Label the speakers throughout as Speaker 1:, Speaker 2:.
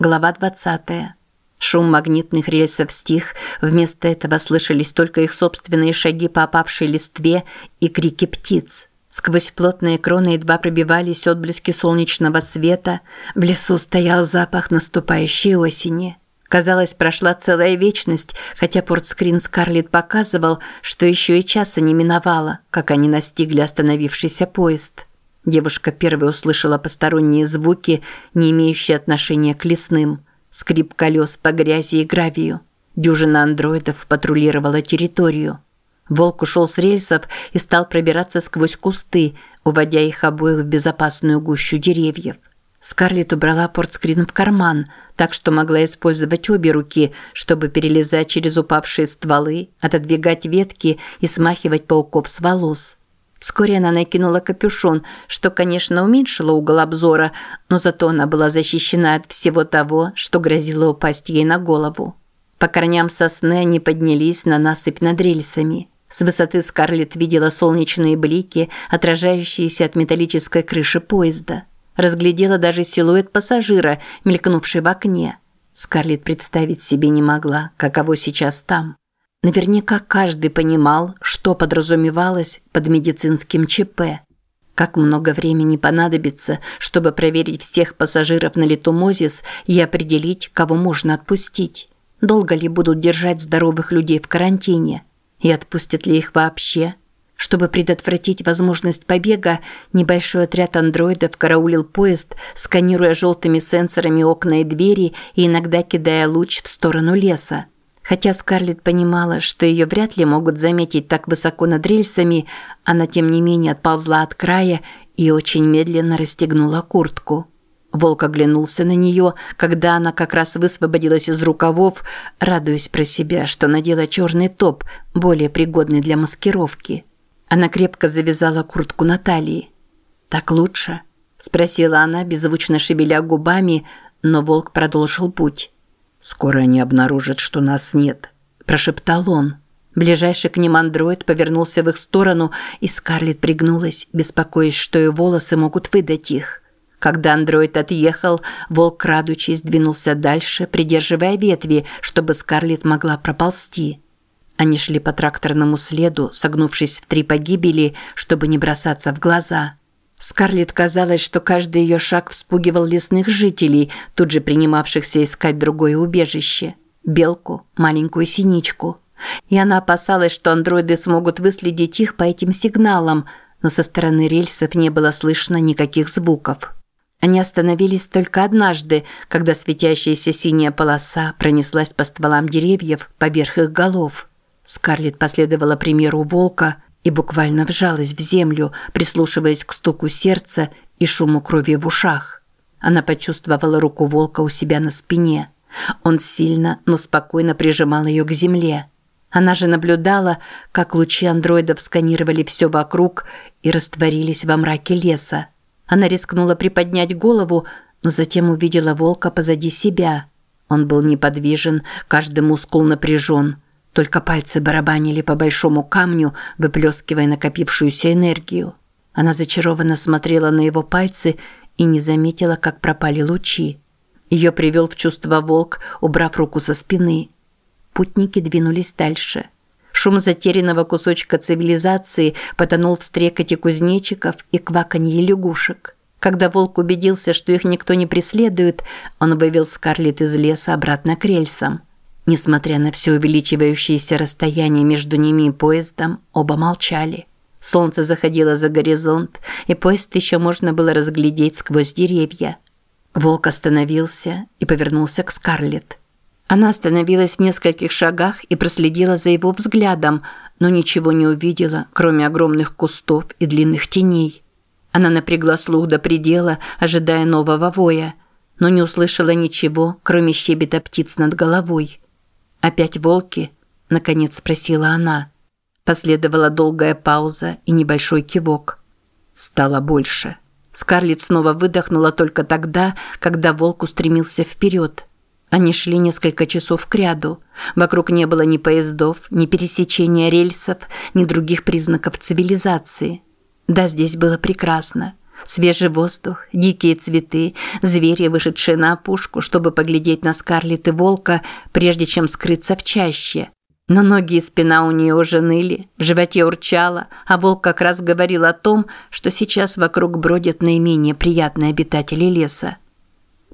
Speaker 1: Глава 20. Шум магнитных рельсов стих, вместо этого слышались только их собственные шаги по опавшей листве и крики птиц. Сквозь плотные кроны едва пробивались отблески солнечного света, в лесу стоял запах наступающей осени. Казалось, прошла целая вечность, хотя портскрин Скарлетт показывал, что еще и часа не миновало, как они настигли остановившийся поезд. Девушка первой услышала посторонние звуки, не имеющие отношения к лесным. Скрип колес по грязи и гравию. Дюжина андроидов патрулировала территорию. Волк ушел с рельсов и стал пробираться сквозь кусты, уводя их обоих в безопасную гущу деревьев. Скарлетт убрала портскрин в карман, так что могла использовать обе руки, чтобы перелезать через упавшие стволы, отодвигать ветки и смахивать пауков с волос. Вскоре она накинула капюшон, что, конечно, уменьшило угол обзора, но зато она была защищена от всего того, что грозило упасть ей на голову. По корням сосны они поднялись на насыпь над рельсами. С высоты Скарлетт видела солнечные блики, отражающиеся от металлической крыши поезда. Разглядела даже силуэт пассажира, мелькнувший в окне. Скарлетт представить себе не могла, каково сейчас там. Наверняка каждый понимал, что подразумевалось под медицинским ЧП. Как много времени понадобится, чтобы проверить всех пассажиров на летумозис и определить, кого можно отпустить. Долго ли будут держать здоровых людей в карантине? И отпустят ли их вообще? Чтобы предотвратить возможность побега, небольшой отряд андроидов караулил поезд, сканируя желтыми сенсорами окна и двери и иногда кидая луч в сторону леса. Хотя Скарлетт понимала, что ее вряд ли могут заметить так высоко над рельсами, она тем не менее отползла от края и очень медленно расстегнула куртку. Волк оглянулся на нее, когда она как раз высвободилась из рукавов, радуясь про себя, что надела черный топ, более пригодный для маскировки. Она крепко завязала куртку на талии. «Так лучше?» – спросила она, беззвучно шевеля губами, но волк продолжил путь. «Скоро они обнаружат, что нас нет», – прошептал он. Ближайший к ним андроид повернулся в их сторону, и Скарлетт пригнулась, беспокоясь, что ее волосы могут выдать их. Когда андроид отъехал, волк, крадучись, двинулся дальше, придерживая ветви, чтобы Скарлетт могла проползти. Они шли по тракторному следу, согнувшись в три погибели, чтобы не бросаться в глаза – Скарлетт казалось, что каждый ее шаг вспугивал лесных жителей, тут же принимавшихся искать другое убежище – белку, маленькую синичку. И она опасалась, что андроиды смогут выследить их по этим сигналам, но со стороны рельсов не было слышно никаких звуков. Они остановились только однажды, когда светящаяся синяя полоса пронеслась по стволам деревьев поверх их голов. Скарлетт последовала примеру волка – и буквально вжалась в землю, прислушиваясь к стуку сердца и шуму крови в ушах. Она почувствовала руку волка у себя на спине. Он сильно, но спокойно прижимал ее к земле. Она же наблюдала, как лучи андроидов сканировали все вокруг и растворились во мраке леса. Она рискнула приподнять голову, но затем увидела волка позади себя. Он был неподвижен, каждый мускул напряжен – только пальцы барабанили по большому камню, выплескивая накопившуюся энергию. Она зачарованно смотрела на его пальцы и не заметила, как пропали лучи. Ее привел в чувство волк, убрав руку со спины. Путники двинулись дальше. Шум затерянного кусочка цивилизации потонул в стрекоте кузнечиков и кваканье лягушек. Когда волк убедился, что их никто не преследует, он вывел Скарлетт из леса обратно к рельсам. Несмотря на все увеличивающееся расстояние между ними и поездом, оба молчали. Солнце заходило за горизонт, и поезд еще можно было разглядеть сквозь деревья. Волк остановился и повернулся к Скарлетт. Она остановилась в нескольких шагах и проследила за его взглядом, но ничего не увидела, кроме огромных кустов и длинных теней. Она напрягла слух до предела, ожидая нового воя, но не услышала ничего, кроме щебета птиц над головой. «Опять волки?» – наконец спросила она. Последовала долгая пауза и небольшой кивок. Стало больше. Скарлетт снова выдохнула только тогда, когда волк устремился вперед. Они шли несколько часов кряду. Вокруг не было ни поездов, ни пересечения рельсов, ни других признаков цивилизации. Да, здесь было прекрасно. Свежий воздух, дикие цветы, звери, вышедшие на опушку, чтобы поглядеть на Скарлетт и волка, прежде чем скрыться в чаще. Но ноги и спина у нее уже ныли, в животе урчало, а волк как раз говорил о том, что сейчас вокруг бродят наименее приятные обитатели леса.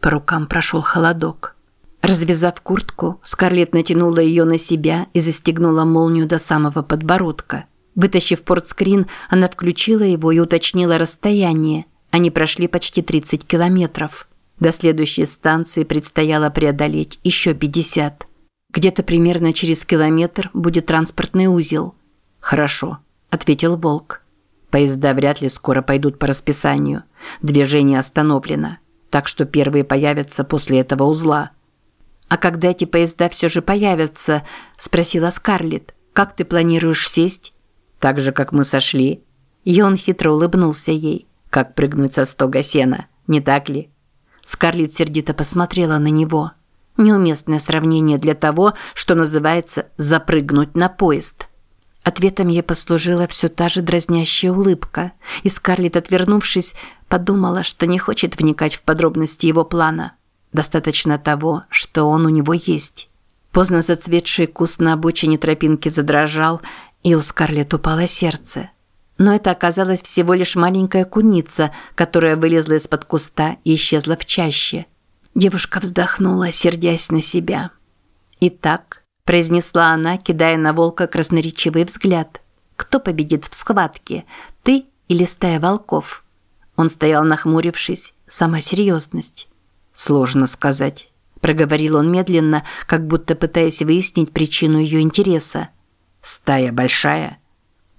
Speaker 1: По рукам прошел холодок. Развязав куртку, Скарлетт натянула ее на себя и застегнула молнию до самого подбородка. Вытащив портскрин, она включила его и уточнила расстояние. Они прошли почти 30 километров. До следующей станции предстояло преодолеть еще 50. Где-то примерно через километр будет транспортный узел. «Хорошо», – ответил Волк. «Поезда вряд ли скоро пойдут по расписанию. Движение остановлено. Так что первые появятся после этого узла».
Speaker 2: «А когда эти поезда все же появятся?» – спросила Скарлетт. «Как ты планируешь сесть?»
Speaker 1: Так же, как мы сошли. И он хитро улыбнулся ей. Как прыгнуть со стога сена, не так ли?
Speaker 2: Скарлетт сердито посмотрела на него. Неуместное сравнение для того, что называется «запрыгнуть на поезд». Ответом ей послужила все та же дразнящая улыбка, и Скарлетт, отвернувшись, подумала, что не хочет вникать в подробности его плана. Достаточно того, что он у него есть. Поздно зацветший куст на обочине тропинки задрожал, и у Скарлетт упало сердце. Но это оказалась всего лишь маленькая куница, которая вылезла из-под куста и исчезла в чаще. Девушка вздохнула, сердясь на себя. «Итак», – произнесла она, кидая на волка красноречивый взгляд. «Кто победит в схватке, ты или стая волков?» Он стоял нахмурившись, сама серьезность.
Speaker 1: «Сложно сказать», – проговорил он медленно, как будто пытаясь выяснить причину ее интереса. Стая большая?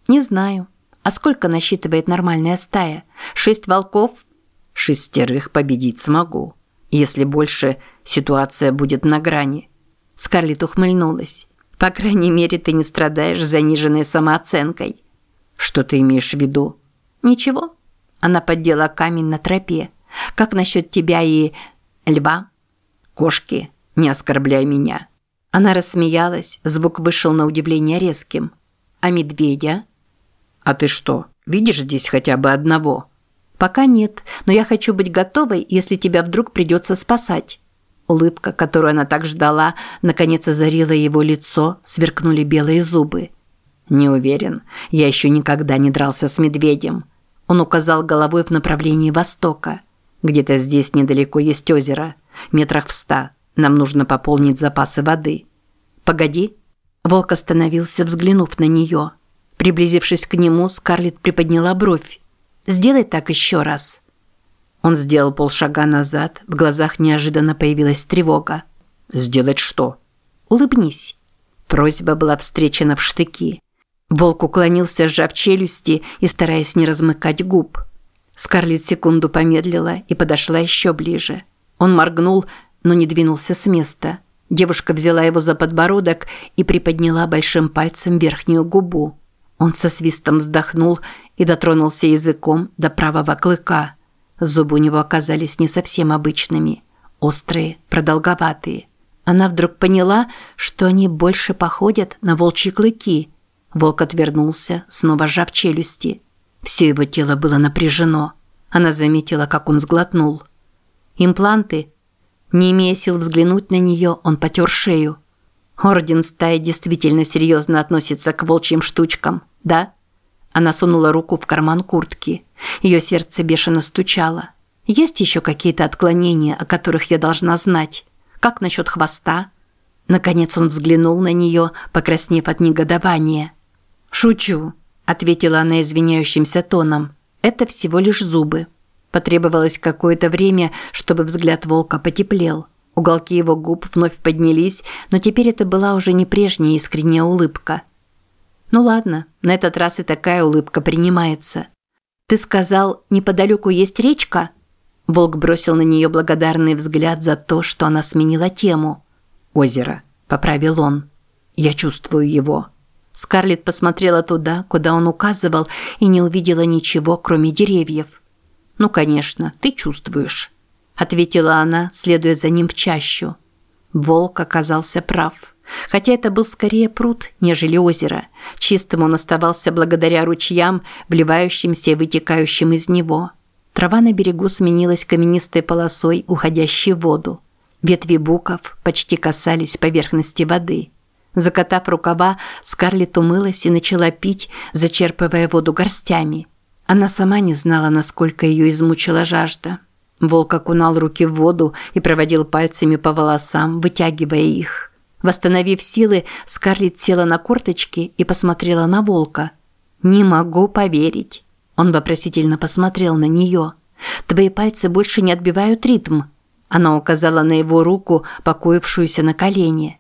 Speaker 2: Не знаю. А сколько насчитывает нормальная стая? Шесть волков?
Speaker 1: Шестерых победить смогу. Если больше, ситуация будет на грани.
Speaker 2: Скарлетт ухмыльнулась. По крайней мере, ты не страдаешь заниженной самооценкой.
Speaker 1: Что ты имеешь в виду?
Speaker 2: Ничего. Она поддела камень на тропе. Как насчет тебя и льва?
Speaker 1: Кошки, не оскорбляй меня.
Speaker 2: Она рассмеялась, звук вышел на удивление резким. «А медведя?»
Speaker 1: «А ты что, видишь здесь хотя бы одного?»
Speaker 2: «Пока нет, но я хочу быть готовой, если тебя вдруг придется спасать». Улыбка, которую она так ждала, наконец озарила его лицо, сверкнули белые зубы.
Speaker 1: «Не уверен. Я еще никогда не дрался с медведем».
Speaker 2: Он указал головой в направлении востока.
Speaker 1: «Где-то здесь недалеко есть озеро. Метрах в ста. Нам нужно пополнить запасы воды.
Speaker 2: Погоди. Волк остановился, взглянув на нее. Приблизившись к нему, Скарлетт приподняла бровь. Сделай так еще раз.
Speaker 1: Он сделал полшага назад, в глазах неожиданно появилась тревога. Сделать что?
Speaker 2: Улыбнись.
Speaker 1: Просьба была встречена в штыки.
Speaker 2: Волк уклонился, сжав челюсти и стараясь не размыкать губ. Скарлетт секунду помедлила и подошла еще ближе. Он моргнул, но не двинулся с места. Девушка взяла его за подбородок и приподняла большим пальцем верхнюю губу. Он со свистом вздохнул и дотронулся языком до правого клыка. Зубы у него оказались не совсем обычными. Острые, продолговатые. Она вдруг поняла, что они больше походят на волчьи клыки. Волк отвернулся, снова сжав челюсти. Все его тело было напряжено. Она заметила, как он сглотнул. Импланты не имея сил взглянуть на нее, он потер шею. Орден стаи действительно серьезно относится к волчьим штучкам, да? Она сунула руку в карман куртки. Ее сердце бешено стучало. Есть еще какие-то отклонения, о которых я должна знать? Как насчет хвоста? Наконец он взглянул на нее, покраснев от негодования. «Шучу», – ответила она извиняющимся тоном. «Это всего лишь зубы». Потребовалось какое-то время, чтобы взгляд волка потеплел. Уголки его губ вновь поднялись, но теперь это была уже не прежняя искренняя улыбка. «Ну ладно, на этот раз и такая улыбка принимается. Ты сказал, неподалеку есть речка?» Волк бросил на нее благодарный взгляд за то, что она сменила тему.
Speaker 1: «Озеро», – поправил он. «Я чувствую его».
Speaker 2: Скарлетт посмотрела туда, куда он указывал, и не увидела ничего, кроме деревьев. «Ну, конечно, ты чувствуешь», – ответила она, следуя за ним в чащу. Волк оказался прав. Хотя это был скорее пруд, нежели озеро. Чистым он оставался благодаря ручьям, вливающимся и вытекающим из него. Трава на берегу сменилась каменистой полосой, уходящей в воду. Ветви буков почти касались поверхности воды. Закатав рукава, Скарлетт умылась и начала пить, зачерпывая воду горстями. Она сама не знала, насколько ее измучила жажда. Волк окунал руки в воду и проводил пальцами по волосам, вытягивая их. Восстановив силы, Скарлетт села на корточки и посмотрела на волка. «Не могу поверить». Он вопросительно посмотрел на нее. «Твои пальцы больше не отбивают ритм». Она указала на его руку, покоившуюся на колене.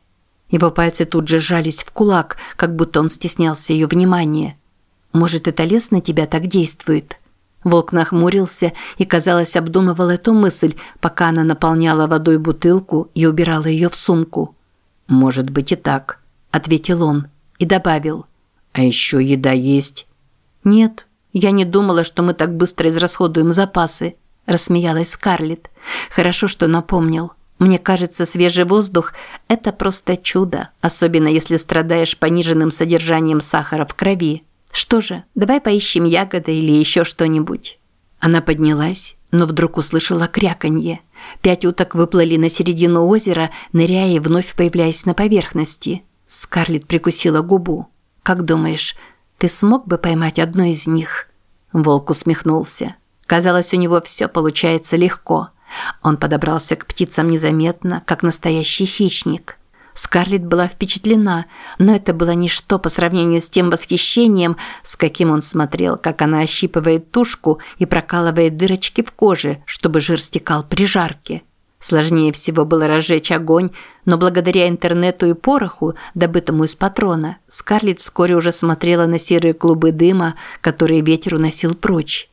Speaker 2: Его пальцы тут же сжались в кулак, как будто он стеснялся ее внимания. «Может, это лес на тебя так действует?» Волк нахмурился и, казалось, обдумывал эту мысль, пока она наполняла водой бутылку и убирала ее в сумку. «Может быть и так», – ответил он и добавил. «А еще еда есть?» «Нет, я не думала, что мы так быстро израсходуем запасы», – рассмеялась Скарлетт. «Хорошо, что напомнил. Мне кажется, свежий воздух – это просто чудо, особенно если страдаешь пониженным содержанием сахара в крови. Что же, давай поищем ягоды или еще что-нибудь». Она поднялась, но вдруг услышала кряканье. Пять уток выплыли на середину озера, ныряя и вновь появляясь на поверхности. Скарлетт прикусила губу. «Как думаешь, ты смог бы поймать одну из них?» Волк усмехнулся. Казалось, у него все получается легко. Он подобрался к птицам незаметно, как настоящий хищник. Скарлетт была впечатлена, но это было ничто по сравнению с тем восхищением, с каким он смотрел, как она ощипывает тушку и прокалывает дырочки в коже, чтобы жир стекал при жарке. Сложнее всего было разжечь огонь, но благодаря интернету и пороху, добытому из патрона, Скарлетт вскоре уже смотрела на серые клубы дыма, которые ветер уносил прочь.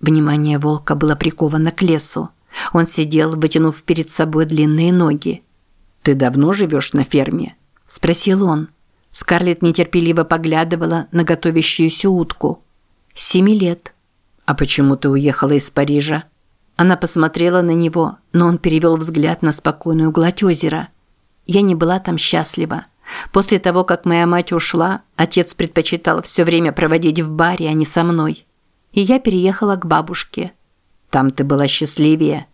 Speaker 2: Внимание волка было приковано к лесу. Он сидел, вытянув перед собой длинные ноги. «Ты давно живешь на ферме?» – спросил он. Скарлетт нетерпеливо поглядывала на готовящуюся утку. «Семи лет». «А почему ты уехала из Парижа?» Она посмотрела на него, но он перевел взгляд на спокойную гладь озера. «Я не была там счастлива. После того, как моя мать ушла, отец предпочитал все время проводить в баре, а не со мной. И я переехала к бабушке. Там ты была счастливее».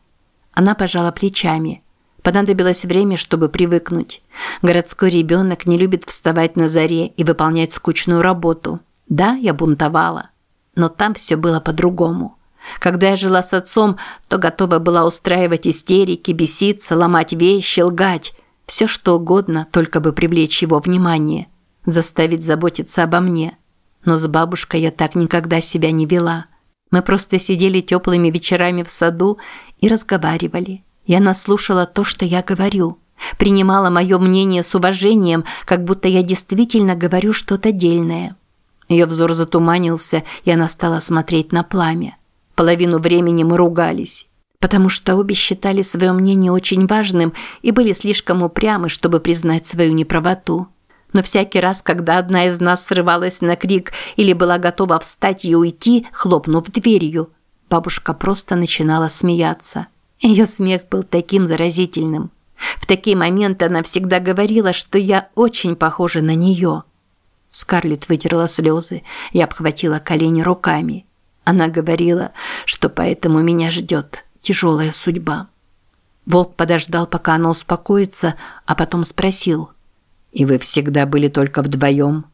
Speaker 2: Она пожала плечами – Понадобилось время, чтобы привыкнуть. Городской ребенок не любит вставать на заре и выполнять скучную работу. Да, я бунтовала. Но там все было по-другому. Когда я жила с отцом, то готова была устраивать истерики, беситься, ломать вещи, лгать. Все что угодно, только бы привлечь его внимание. Заставить заботиться обо мне. Но с бабушкой я так никогда себя не вела. Мы просто сидели теплыми вечерами в саду и разговаривали. И она слушала то, что я говорю. Принимала мое мнение с уважением, как будто я действительно говорю что-то дельное. Ее взор затуманился, и она стала смотреть на пламя. Половину времени мы ругались, потому что обе считали свое мнение очень важным и были слишком упрямы, чтобы признать свою неправоту. Но всякий раз, когда одна из нас срывалась на крик или была готова встать и уйти, хлопнув дверью, бабушка просто начинала смеяться. Ее смех был таким заразительным. В такие моменты она всегда говорила, что я очень похожа на нее. Скарлетт вытерла слезы и обхватила колени руками. Она говорила, что поэтому меня ждет тяжелая судьба. Волк подождал, пока она успокоится, а потом спросил. «И вы всегда были только вдвоем?»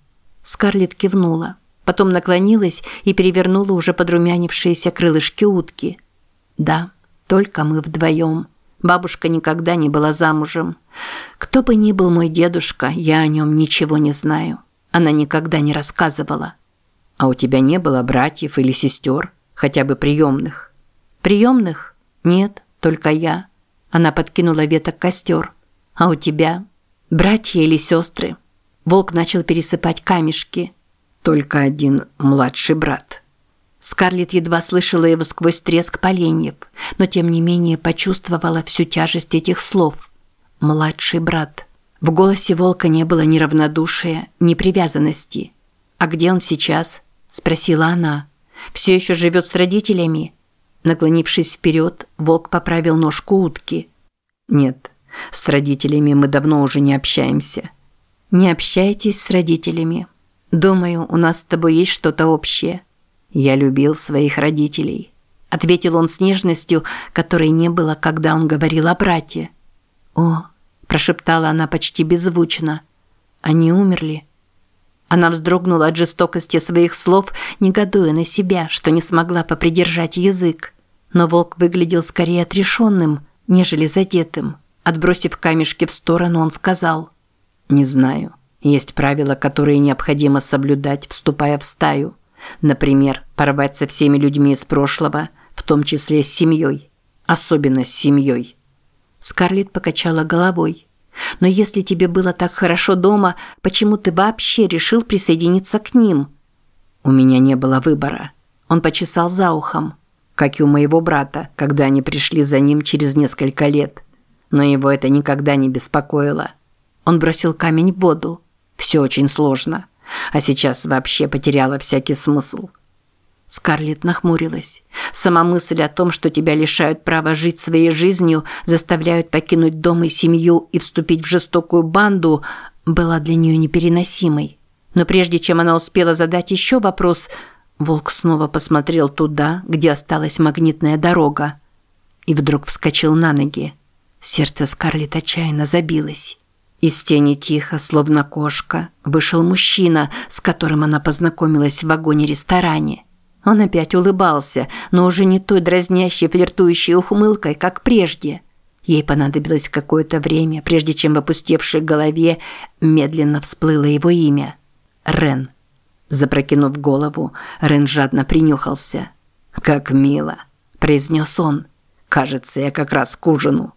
Speaker 2: Скарлетт кивнула. Потом наклонилась и перевернула уже подрумянившиеся крылышки утки. «Да». Только мы вдвоем. Бабушка никогда не была замужем. Кто бы ни был мой дедушка, я о нем ничего не знаю. Она никогда не рассказывала. А у тебя не было братьев или сестер, хотя бы приемных? Приемных? Нет, только я. Она подкинула веток костер. А у тебя? Братья или сестры? Волк начал пересыпать камешки. Только один младший брат. Скарлетт едва слышала его сквозь треск поленьев, но тем не менее почувствовала всю тяжесть этих слов. «Младший брат». В голосе волка не было ни равнодушия, ни привязанности. «А где он сейчас?» – спросила она. «Все еще живет с родителями?» Наклонившись вперед, волк поправил ножку утки. «Нет, с родителями мы давно уже не общаемся». «Не общайтесь с родителями. Думаю, у нас с тобой есть что-то общее». Я любил своих родителей. ответил он с нежностью, которой не было, когда он говорил о брате. О, прошептала она почти беззвучно. Они умерли. Она вздрогнула от жестокости своих слов, негодуя на себя, что не смогла попридержать язык. Но волк выглядел скорее отрешенным, нежели задетым. Отбросив камешки в сторону, он сказал: "Не знаю. Есть правила, которые необходимо соблюдать, вступая в стаю. Например, порвать со всеми людьми из прошлого, в том числе с семьей, особенно с семьей. Скарлетт покачала головой. Но если тебе было так хорошо дома, почему ты вообще решил присоединиться к ним? У меня не было выбора. Он почесал за ухом, как и у моего брата, когда они пришли за ним через несколько лет. Но его это никогда не беспокоило. Он бросил камень в воду. Все очень сложно, а сейчас вообще потеряло всякий смысл. Скарлетт нахмурилась. Сама мысль о том, что тебя лишают права жить своей жизнью, заставляют покинуть дом и семью и вступить в жестокую банду, была для нее непереносимой. Но прежде чем она успела задать еще вопрос, волк снова посмотрел туда, где осталась магнитная дорога, и вдруг вскочил на ноги. Сердце Скарлетт отчаянно забилось. Из тени тихо, словно кошка, вышел мужчина, с которым она познакомилась в вагоне-ресторане. Он опять улыбался, но уже не той дразнящей флиртующей ухмылкой, как прежде. Ей понадобилось какое-то время, прежде чем в опустевшей голове медленно всплыло его имя. Рен. Запрокинув голову, Рен жадно принюхался. «Как мило», – произнес он. «Кажется, я как раз к ужину».